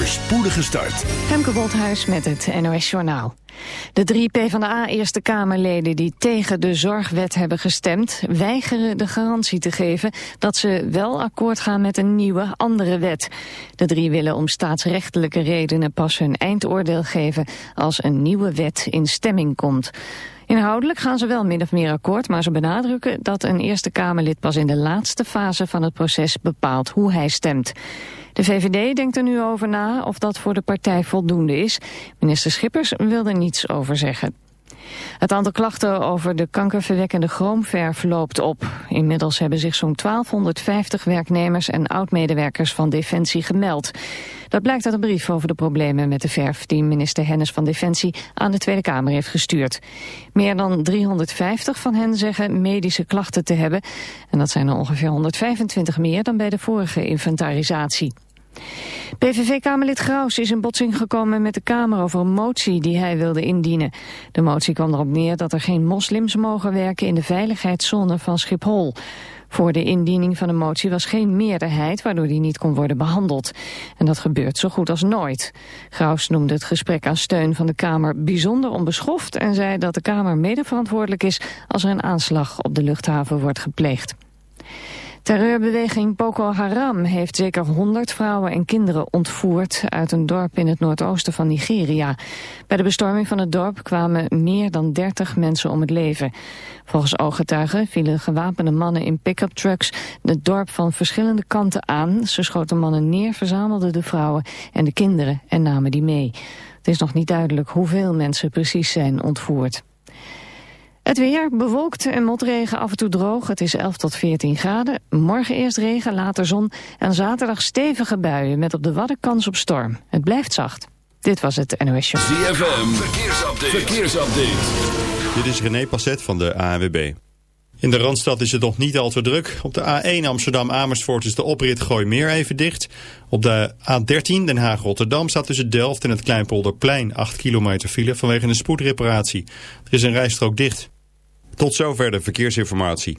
voor spoedige start. Met het NOS Journaal. De drie PvdA Eerste Kamerleden die tegen de zorgwet hebben gestemd... weigeren de garantie te geven dat ze wel akkoord gaan met een nieuwe, andere wet. De drie willen om staatsrechtelijke redenen pas hun eindoordeel geven... als een nieuwe wet in stemming komt. Inhoudelijk gaan ze wel min of meer akkoord, maar ze benadrukken dat een Eerste Kamerlid pas in de laatste fase van het proces bepaalt hoe hij stemt. De VVD denkt er nu over na of dat voor de partij voldoende is. Minister Schippers wil er niets over zeggen. Het aantal klachten over de kankerverwekkende chroomverf loopt op. Inmiddels hebben zich zo'n 1250 werknemers en oud-medewerkers van Defensie gemeld. Dat blijkt uit een brief over de problemen met de verf die minister Hennis van Defensie aan de Tweede Kamer heeft gestuurd. Meer dan 350 van hen zeggen medische klachten te hebben. En dat zijn er ongeveer 125 meer dan bij de vorige inventarisatie. PVV-kamerlid Graus is in botsing gekomen met de Kamer over een motie die hij wilde indienen. De motie kwam erop neer dat er geen moslims mogen werken in de veiligheidszone van Schiphol. Voor de indiening van de motie was geen meerderheid waardoor die niet kon worden behandeld. En dat gebeurt zo goed als nooit. Graus noemde het gesprek aan steun van de Kamer bijzonder onbeschoft en zei dat de Kamer medeverantwoordelijk is als er een aanslag op de luchthaven wordt gepleegd. Terreurbeweging Boko Haram heeft zeker 100 vrouwen en kinderen ontvoerd uit een dorp in het noordoosten van Nigeria. Bij de bestorming van het dorp kwamen meer dan 30 mensen om het leven. Volgens ooggetuigen vielen gewapende mannen in pick-up trucks het dorp van verschillende kanten aan. Ze schoten mannen neer, verzamelden de vrouwen en de kinderen en namen die mee. Het is nog niet duidelijk hoeveel mensen precies zijn ontvoerd. Het weer bewolkt en motregen af en toe droog. Het is 11 tot 14 graden. Morgen eerst regen, later zon. En zaterdag stevige buien met op de wadden kans op storm. Het blijft zacht. Dit was het NOS Show. ZFM, verkeersupdate. verkeersupdate. Dit is René Passet van de ANWB. In de Randstad is het nog niet al te druk. Op de A1 Amsterdam-Amersfoort is de oprit Gooi-Meer even dicht. Op de A13 Den Haag-Rotterdam staat tussen Delft en het Kleinpolderplein 8 kilometer file vanwege een spoedreparatie. Er is een rijstrook dicht. Tot zover de verkeersinformatie.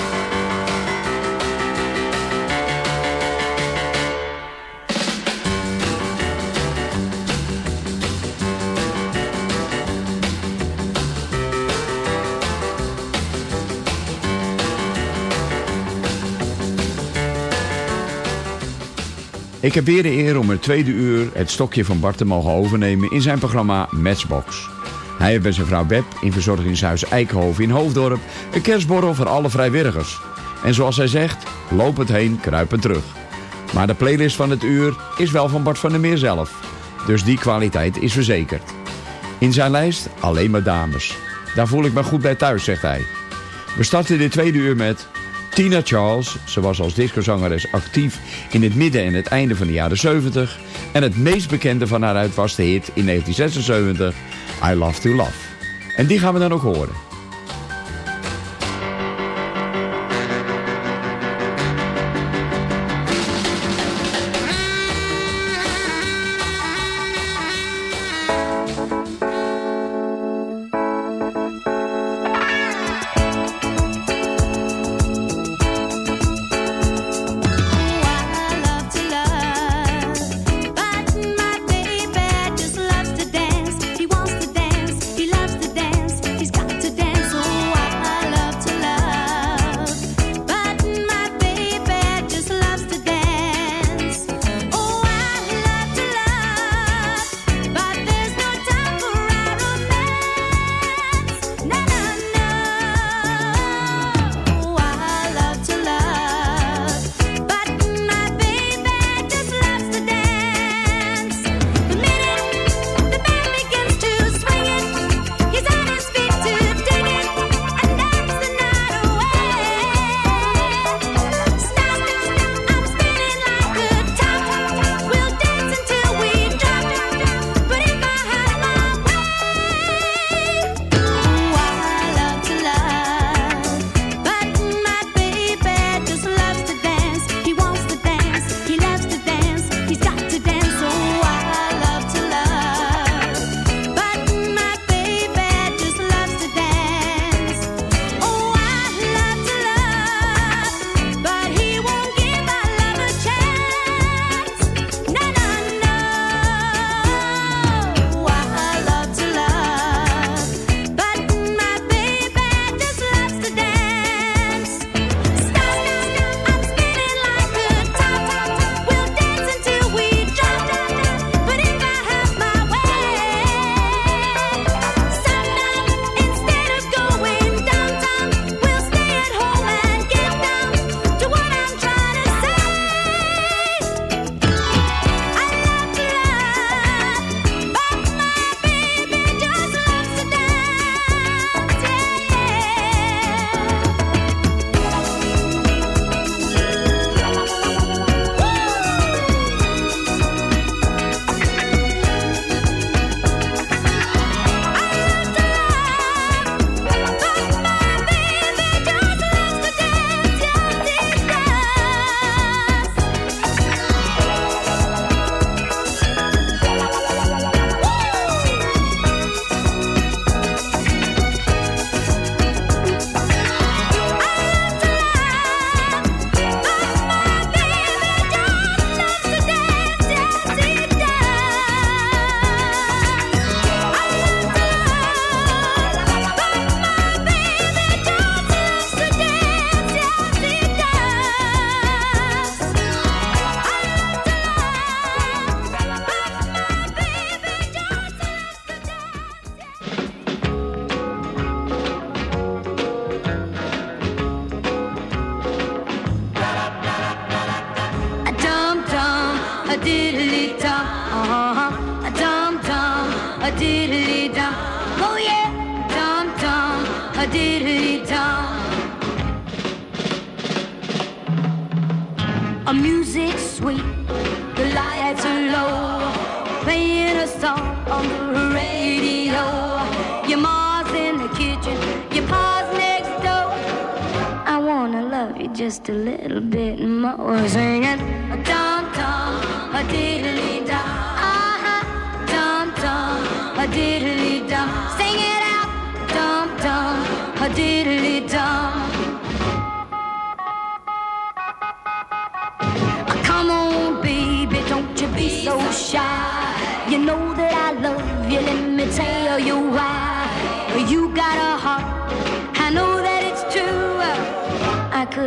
Ik heb weer de eer om het tweede uur het stokje van Bart te mogen overnemen in zijn programma Matchbox. Hij heeft zijn vrouw Beb in verzorgingshuis Eikenhoven in Hoofddorp een kerstborrel voor alle vrijwilligers. En zoals hij zegt, loop het heen, kruip het terug. Maar de playlist van het uur is wel van Bart van der Meer zelf. Dus die kwaliteit is verzekerd. In zijn lijst alleen maar dames. Daar voel ik me goed bij thuis, zegt hij. We starten dit tweede uur met Tina Charles. Ze was als discozangeres actief in het midden en het einde van de jaren 70. En het meest bekende van haar uit was de hit in 1976, I Love to Love. En die gaan we dan ook horen.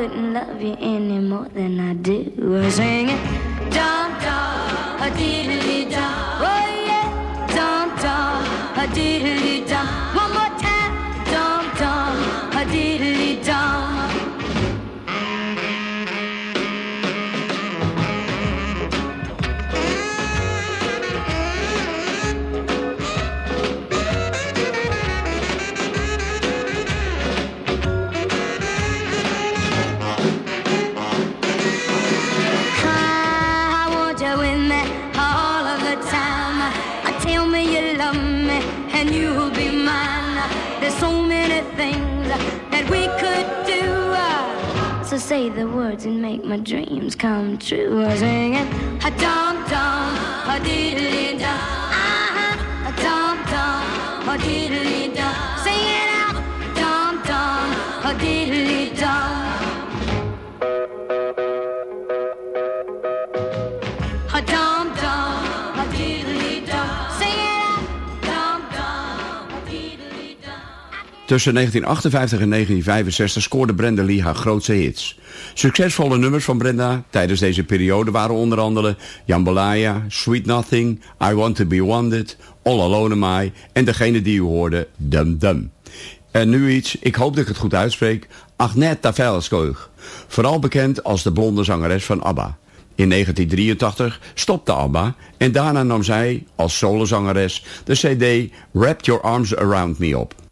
couldn't love you any more than I do. I sing it, dum dum, a diddly dum. Oh yeah, dum dum, a diddly dum. Say the words and make my dreams come true. I sing it, a dum dum, a diddly dum, ah, a dum dum, a diddly dum. Sing it out, dum dum, a diddly dum. A dum dum, a diddly dum. Tussen 1958 en 1965 scoorde Brenda Lee haar grootste hits. Succesvolle nummers van Brenda tijdens deze periode waren onder andere Jambalaya, Sweet Nothing, I Want To Be Wanted, All Alone Am I en degene die u hoorde, Dum Dum. En nu iets, ik hoop dat ik het goed uitspreek, Agneta Velskoog. Vooral bekend als de blonde zangeres van ABBA. In 1983 stopte ABBA en daarna nam zij als solozangeres de cd Wrap Your Arms Around Me op.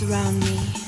your arms around me.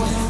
Night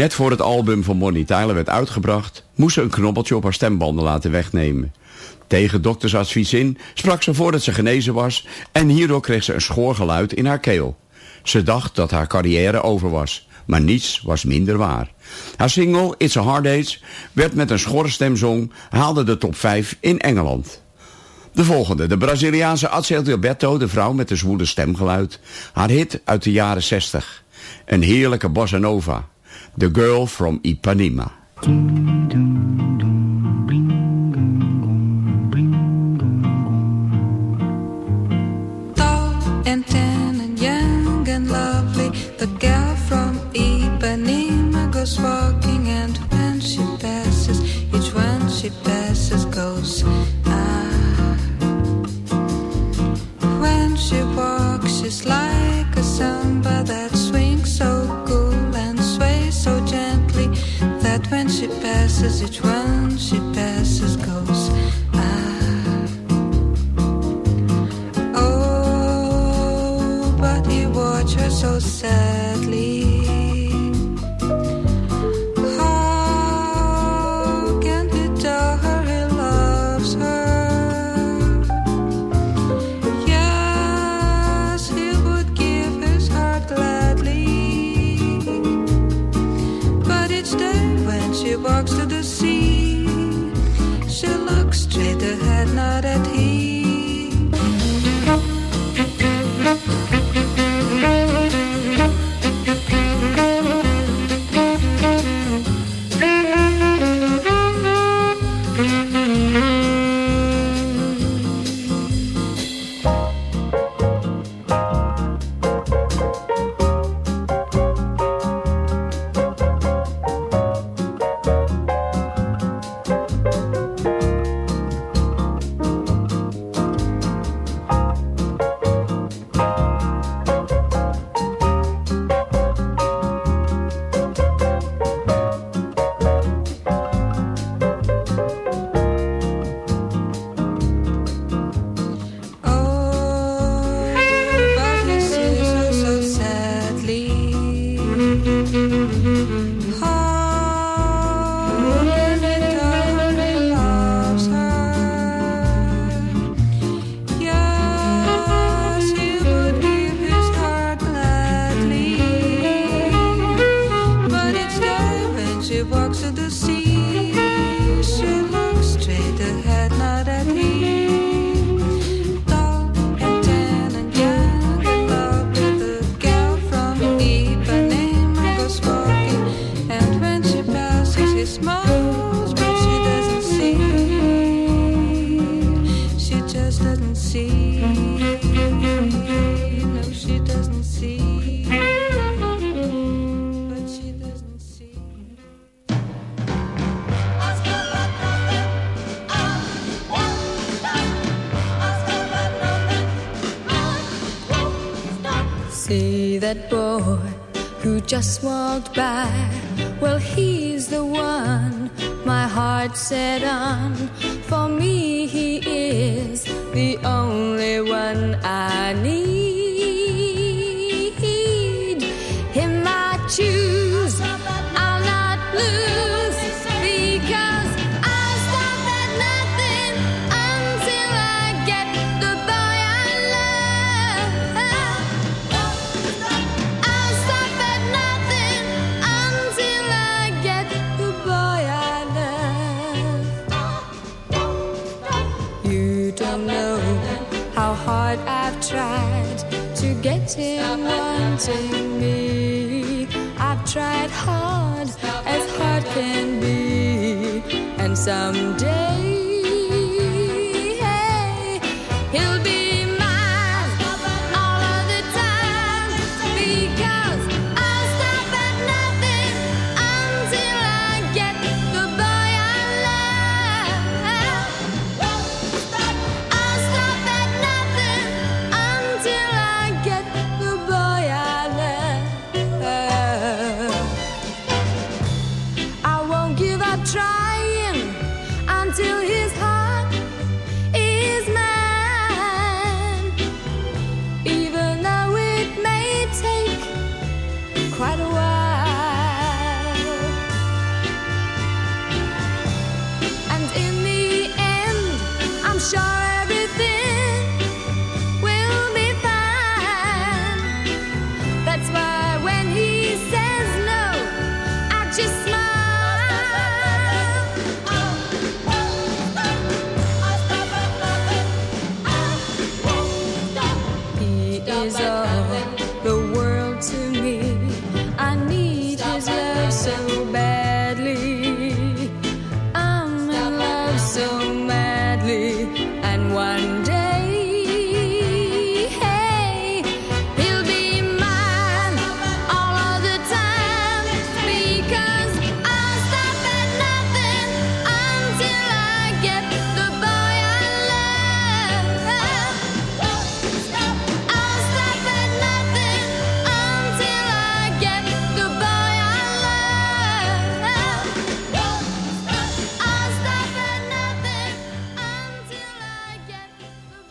Net voor het album van Bonnie Tyler werd uitgebracht... moest ze een knobbeltje op haar stembanden laten wegnemen. Tegen doktersadvies in sprak ze voordat ze genezen was... en hierdoor kreeg ze een schoorgeluid in haar keel. Ze dacht dat haar carrière over was, maar niets was minder waar. Haar single It's a Hard Days werd met een schorre stemzong... haalde de top 5 in Engeland. De volgende, de Braziliaanse Atsel Gilberto, de vrouw met de zwoele stemgeluid. Haar hit uit de jaren 60. Een heerlijke bossa nova. The Girl from Ipanema. tall and tan and young and lovely. The girl from Ipanema goes walking, and when she passes, each one she passes goes. Ah. When she walks, she's passes, each one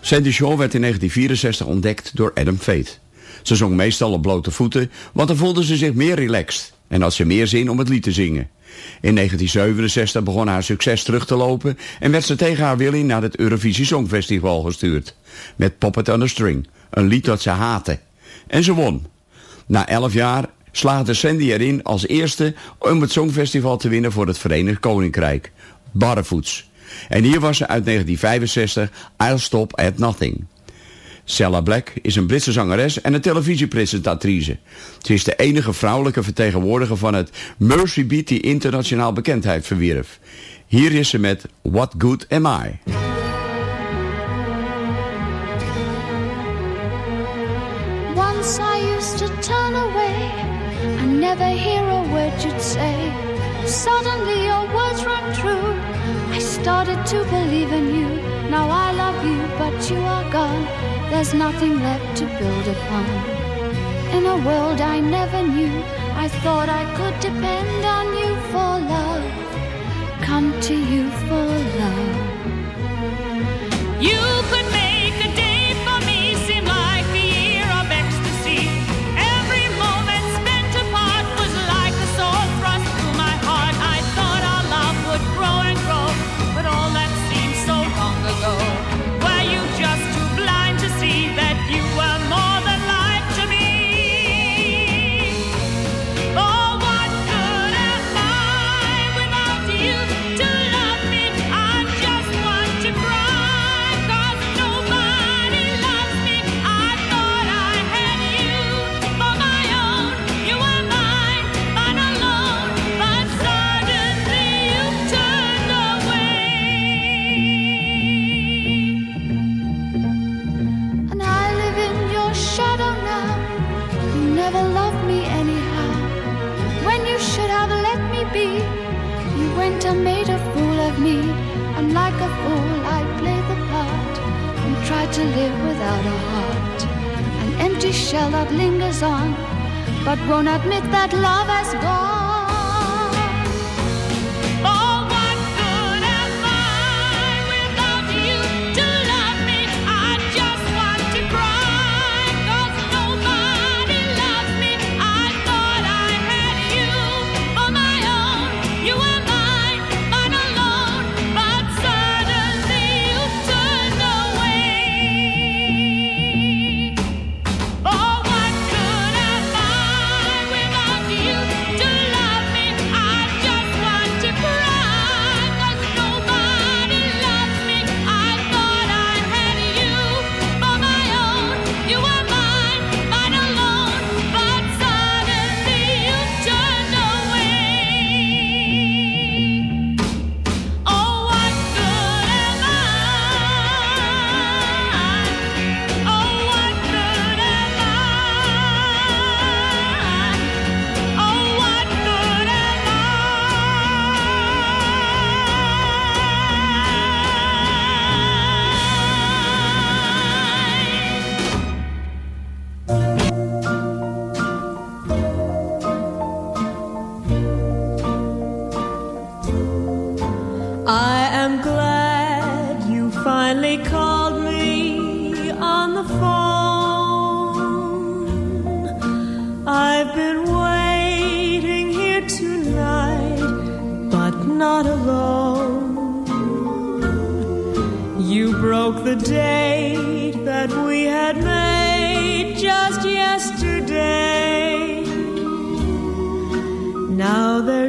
Sandy Shaw werd in 1964 ontdekt door Adam Fate. Ze zong meestal op blote voeten, want dan voelde ze zich meer relaxed en had ze meer zin om het lied te zingen. In 1967 begon haar succes terug te lopen en werd ze tegen haar wil in naar het Eurovisie Songfestival gestuurd. Met Puppet on a String, een lied dat ze haatte. En ze won. Na 11 jaar slaagde Sandy erin als eerste om het Songfestival te winnen voor het Verenigd Koninkrijk. Barrevoets. En hier was ze uit 1965 I'll Stop at Nothing. Cella Black is een Britse zangeres en een televisiepresentatrice. Ze is de enige vrouwelijke vertegenwoordiger van het Mercy Beat die internationaal bekendheid verwierf. Hier is ze met What Good Am I? To turn away never hear a word you'd say. Suddenly your words. I started to believe in you. Now I love you, but you are gone. There's nothing left to build upon. In a world I never knew, I thought I could depend on you for love. Come to you for love. You could of me. And like a fool, I play the part and try to live without a heart. An empty empty shell that lingers on, but won't admit that love has gone.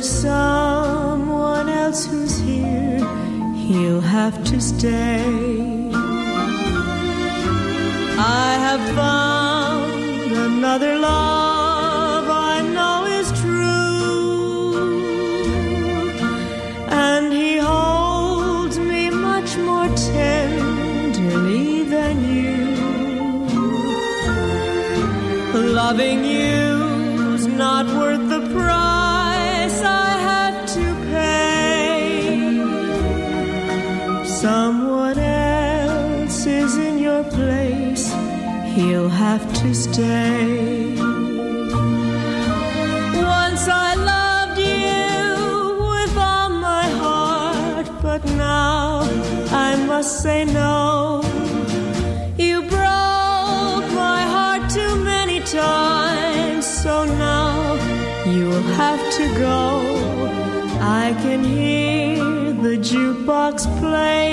There's someone else who's here. He'll have to stay. I have found another love I know is true. And he holds me much more tenderly than you. Loving to stay. Once I loved you with all my heart, but now I must say no. You broke my heart too many times, so now you'll have to go. I can hear the jukebox playing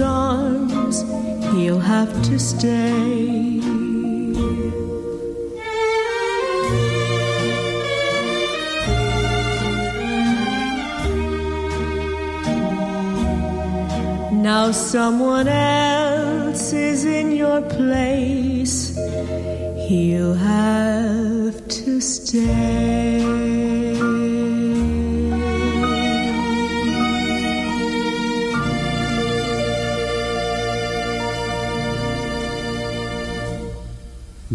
arms, he'll have to stay. Now someone else is in your place. He'll have to stay.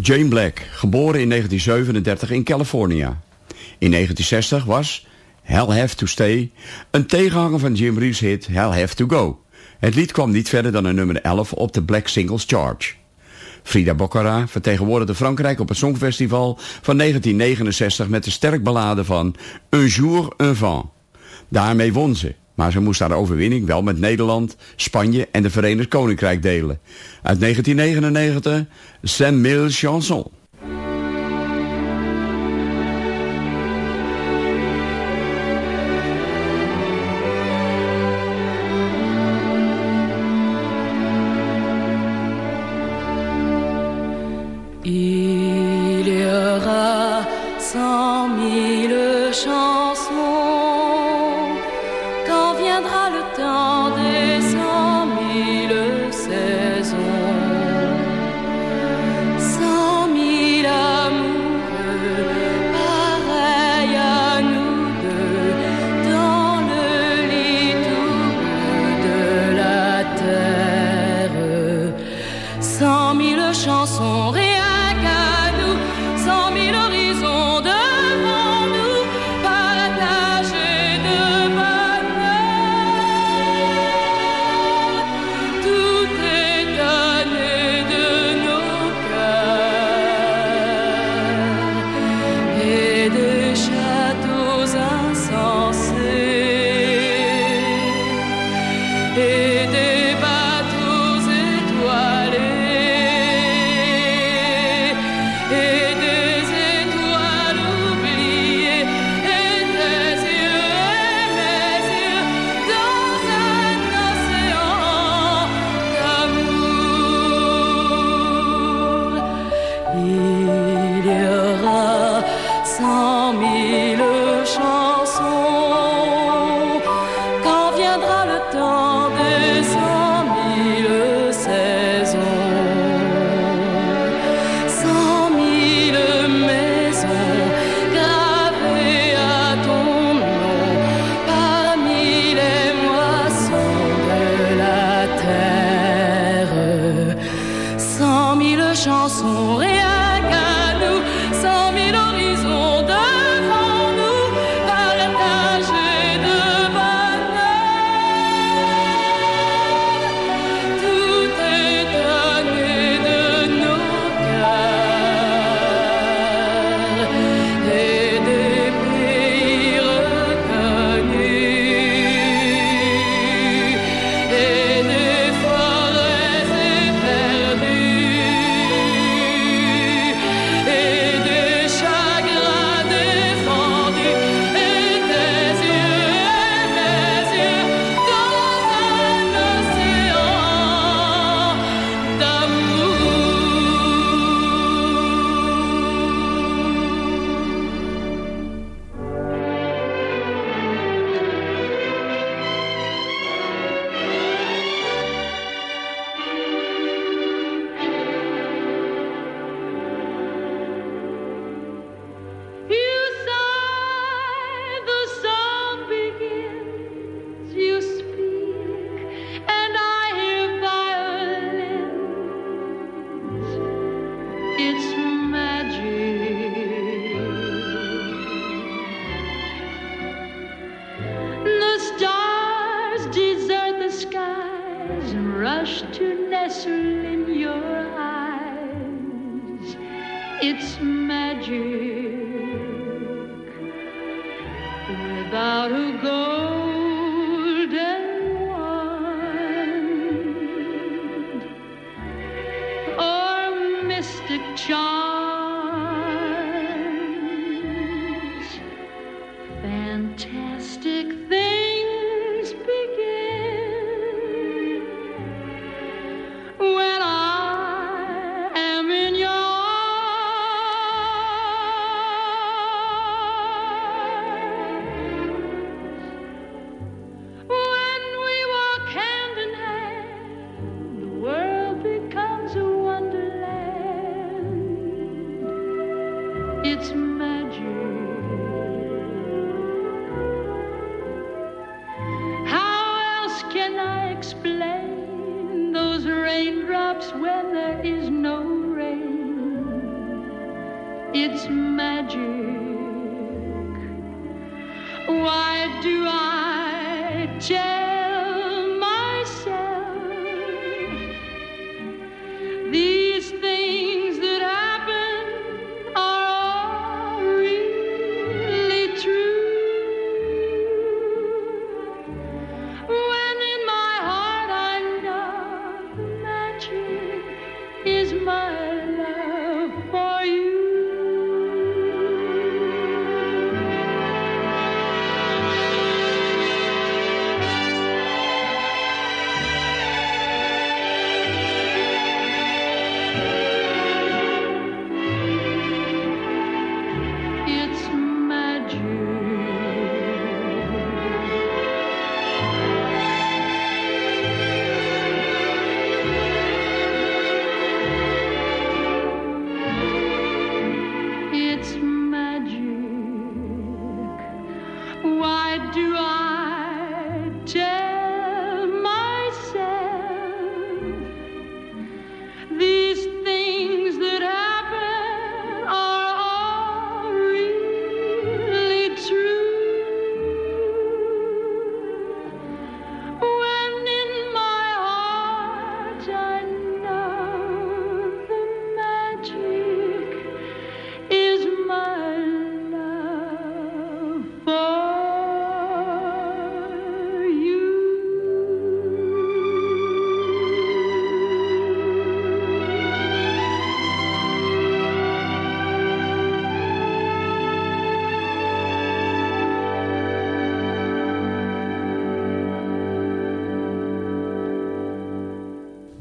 Jane Black, geboren in 1937 in California. In 1960 was Hell Have to Stay een tegenhanger van Jim Reeves hit Hell Have to Go. Het lied kwam niet verder dan een nummer 11 op de Black Singles Charge. Frida Boccara vertegenwoordigde Frankrijk op het Songfestival van 1969 met de sterk ballade van Un jour un vent. Daarmee won ze, maar ze moest haar overwinning wel met Nederland, Spanje en de Verenigd Koninkrijk delen. Uit 1999, Saint Mille Chanson.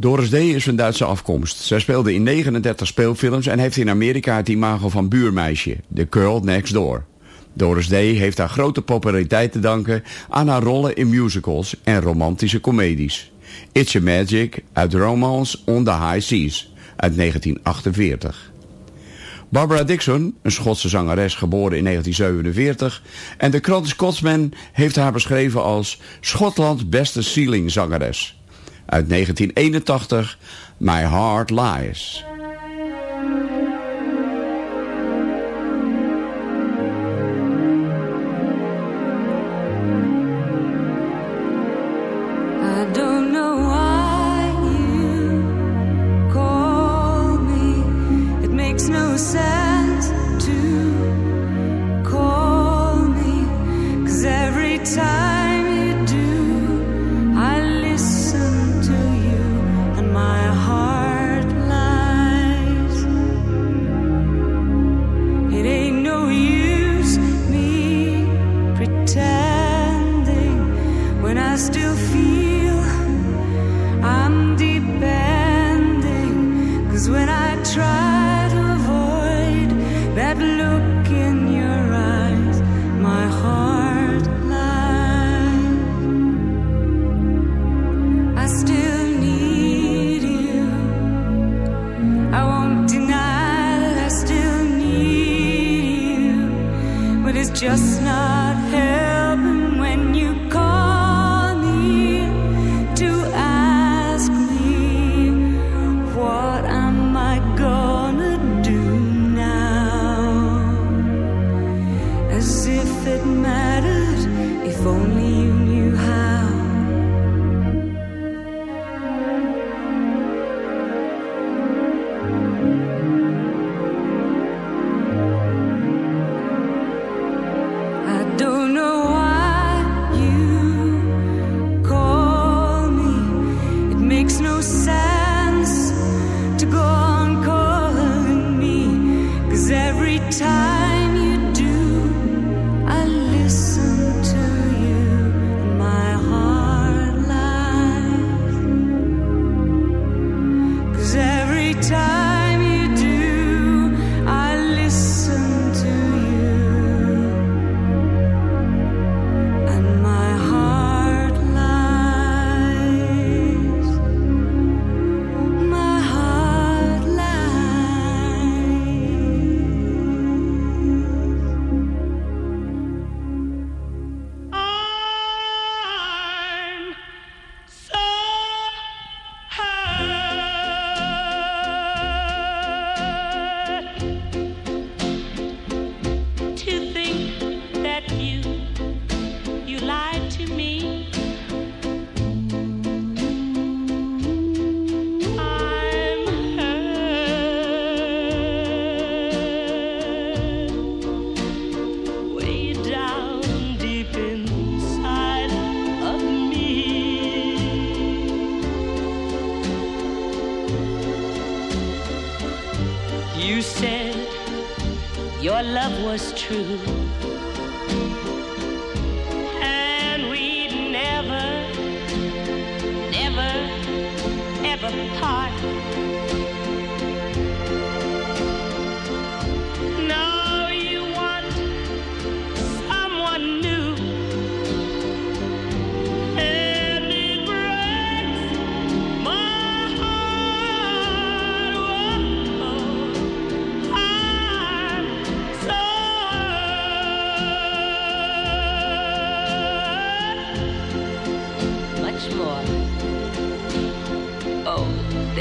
Doris Day is van Duitse afkomst. Zij speelde in 39 speelfilms en heeft in Amerika het imago van buurmeisje, The Girl Next Door. Doris Day heeft haar grote populariteit te danken aan haar rollen in musicals en romantische comedies. It's a Magic uit Romance on the High Seas uit 1948. Barbara Dixon, een Schotse zangeres geboren in 1947... en de krant Scotsman heeft haar beschreven als... Schotlands beste ceilingzangeres. Uit 1981, My Heart Lies.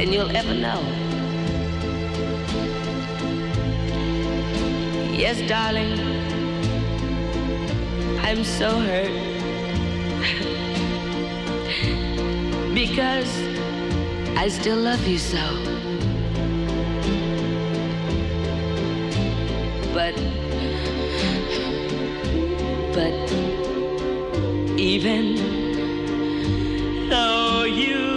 Than you'll ever know. Yes, darling, I'm so hurt. because I still love you so. But, but, even though you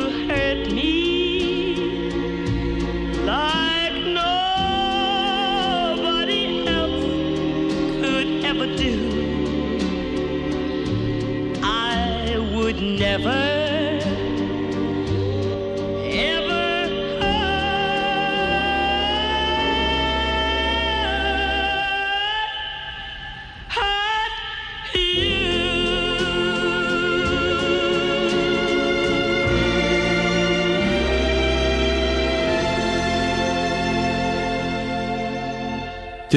cafe.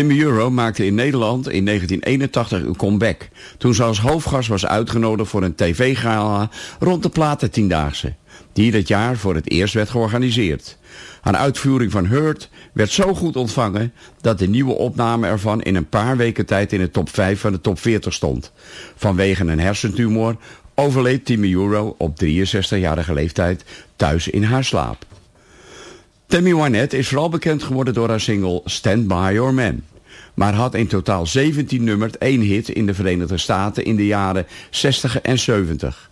Timmy Euro maakte in Nederland in 1981 een comeback... toen ze als hoofdgast was uitgenodigd voor een tv-gala rond de Platentiendaagse... die dat jaar voor het eerst werd georganiseerd. Een uitvoering van Hurt werd zo goed ontvangen... dat de nieuwe opname ervan in een paar weken tijd in de top 5 van de top 40 stond. Vanwege een hersentumor overleed Timmy Euro op 63-jarige leeftijd thuis in haar slaap. Tammy Wynette is vooral bekend geworden door haar single Stand By Your Man. Maar had in totaal 17 nummers één hit in de Verenigde Staten in de jaren 60 en 70.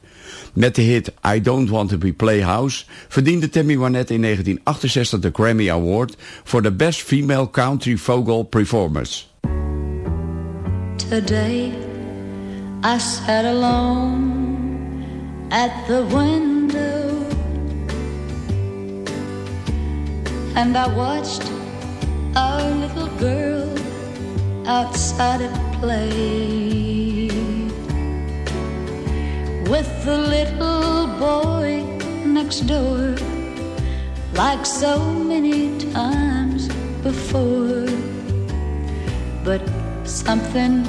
Met de hit I Don't Want To Be Playhouse verdiende Tammy Wynette in 1968 de Grammy Award voor de Best Female Country Vocal Performance. Today I sat alone at the window and I watched our little girl outside at play. With the little boy next door like so many times before. But something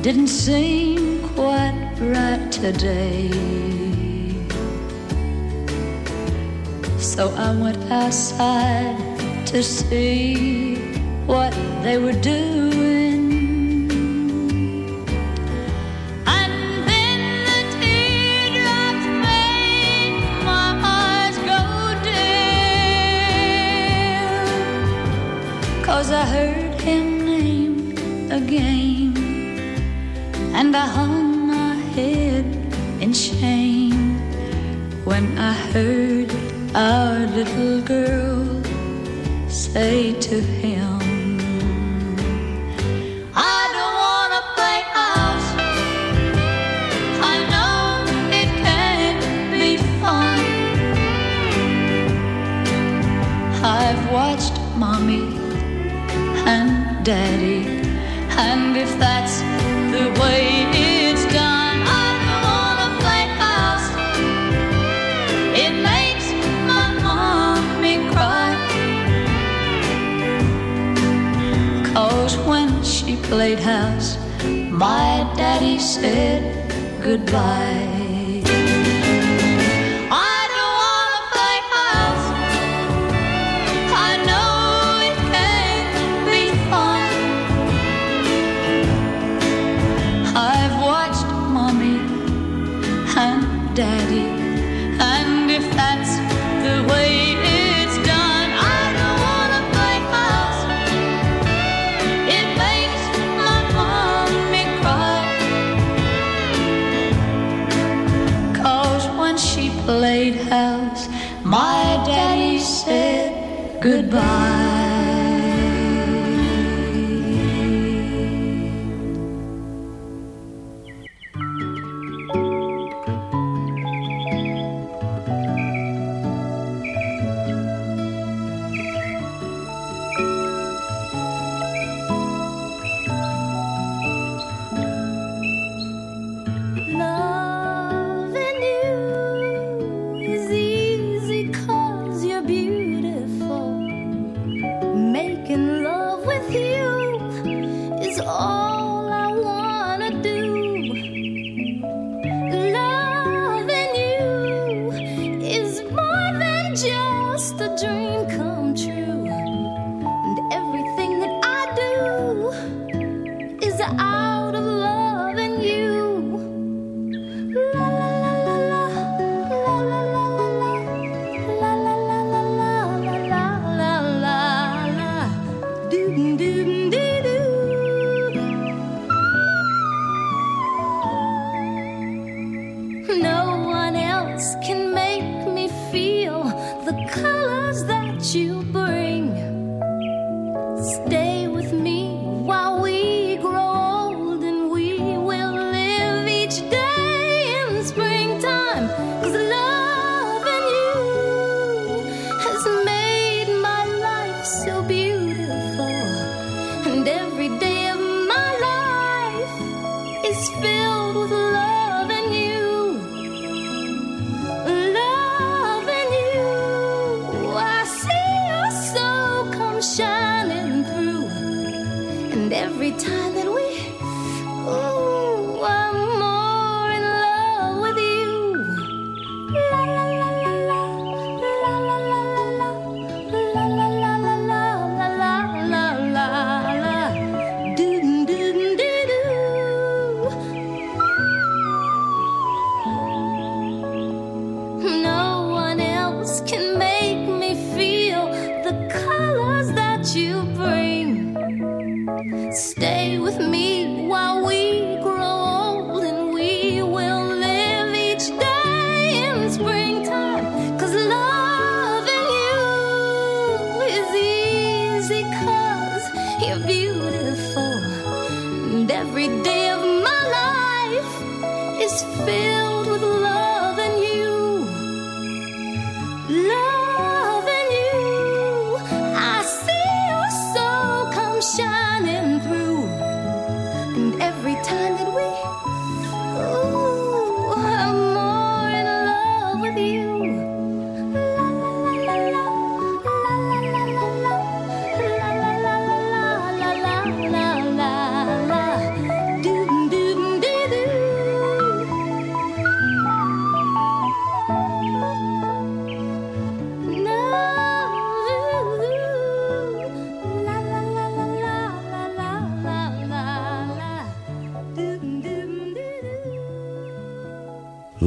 didn't seem quite right today. So I went outside to see what they were doing. And then the teardrops made my eyes go dim. Cause I heard him named again, and I hung my head in shame when I heard our little girl say to him, daddy, and if that's the way it's done, I don't wanna play house. It makes my mommy cry. Cause when she played house, my daddy said goodbye. Can make me feel the colors that you bring.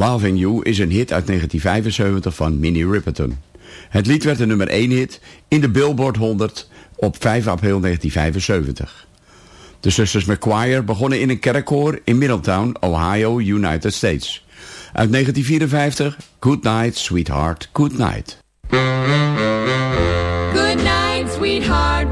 Loving You is een hit uit 1975 van Minnie Riperton. Het lied werd de nummer 1 hit in de Billboard 100 op 5 april 1975. De sisters McQuire begonnen in een kerkkoor in Middletown, Ohio, United States. Uit 1954, Good Night, Sweetheart, Good Night. Good night, sweetheart.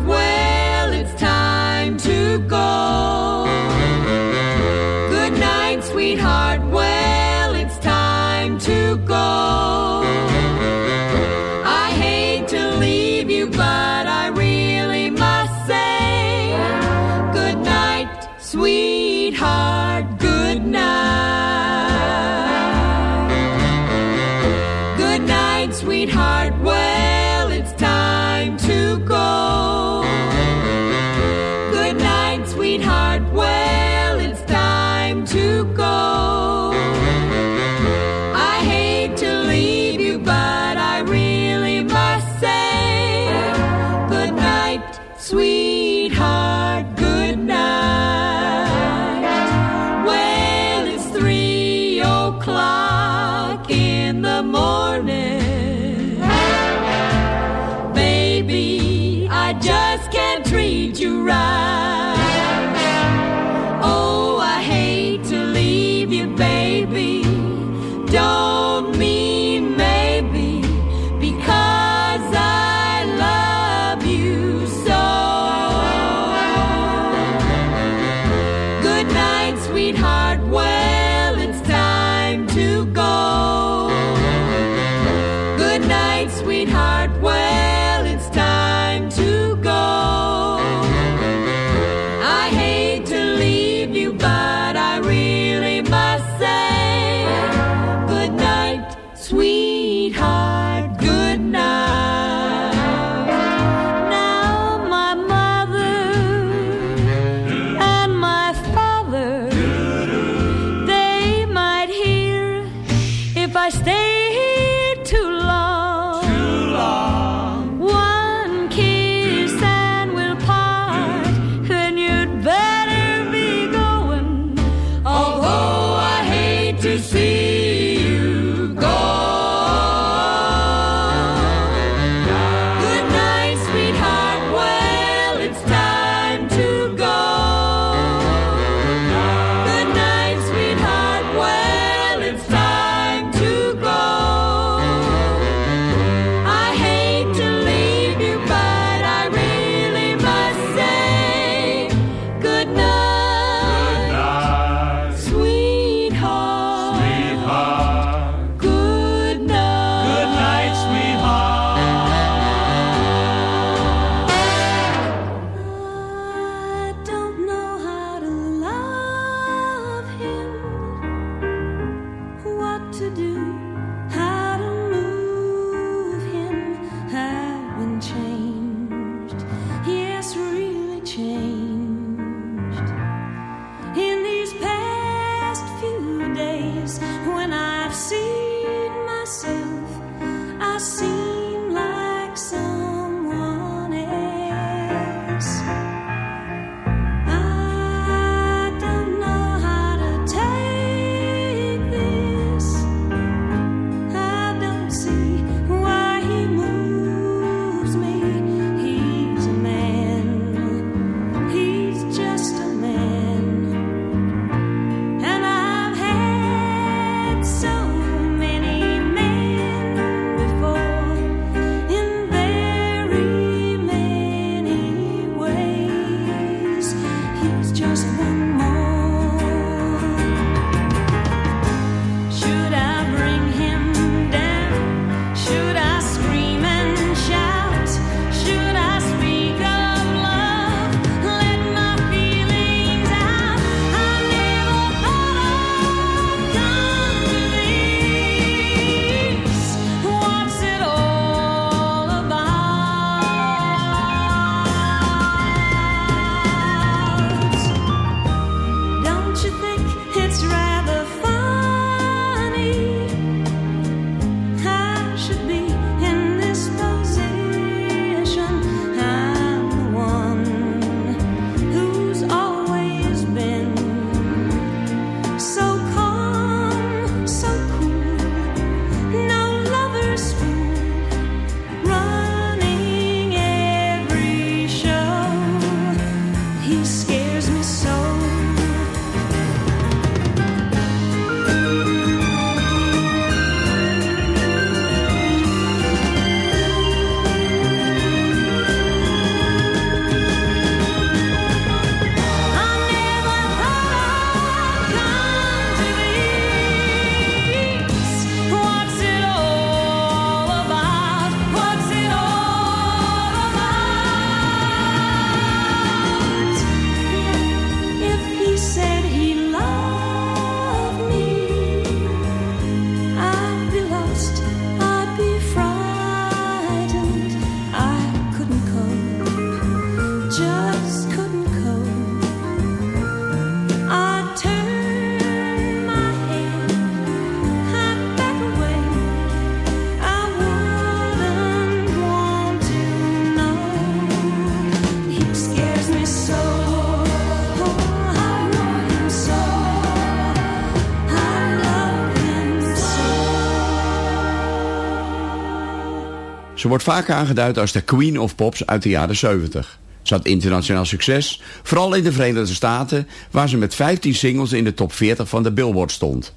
Ze wordt vaak aangeduid als de Queen of Pops uit de jaren 70. Ze had internationaal succes, vooral in de Verenigde Staten... waar ze met 15 singles in de top 40 van de Billboard stond.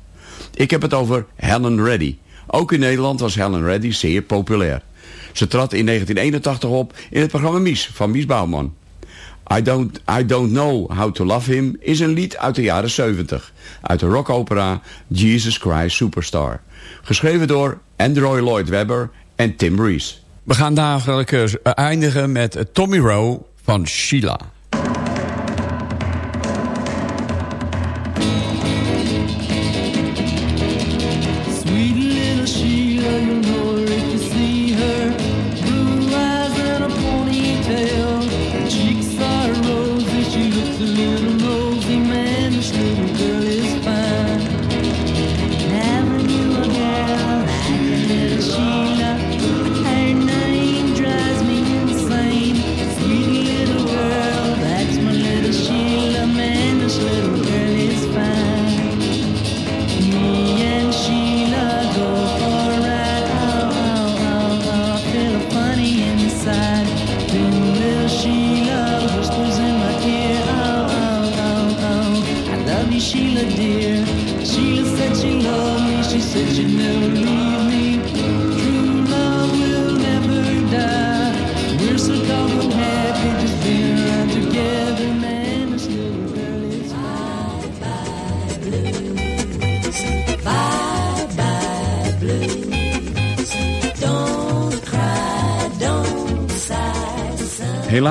Ik heb het over Helen Reddy. Ook in Nederland was Helen Reddy zeer populair. Ze trad in 1981 op in het programma Mies van Mies Bouwman. I don't, I don't Know How to Love Him is een lied uit de jaren 70. Uit de rockopera Jesus Christ Superstar. Geschreven door Andrew Lloyd Webber en Tim Reese. We gaan dadelijk eh, eindigen met Tommy Rowe van Sheila.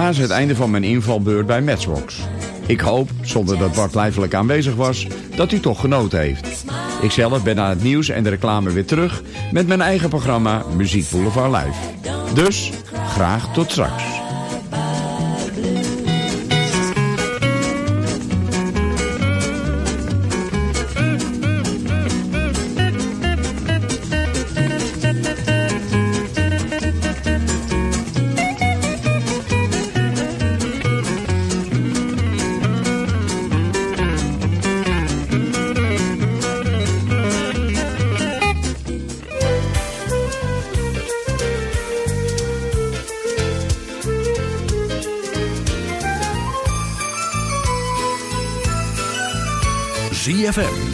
Helaas het einde van mijn invalbeurt bij Matchbox. Ik hoop, zonder dat Bart lijfelijk aanwezig was, dat u toch genoten heeft. Ikzelf ben na het nieuws en de reclame weer terug met mijn eigen programma Muziek Boulevard Live. Dus, graag tot straks.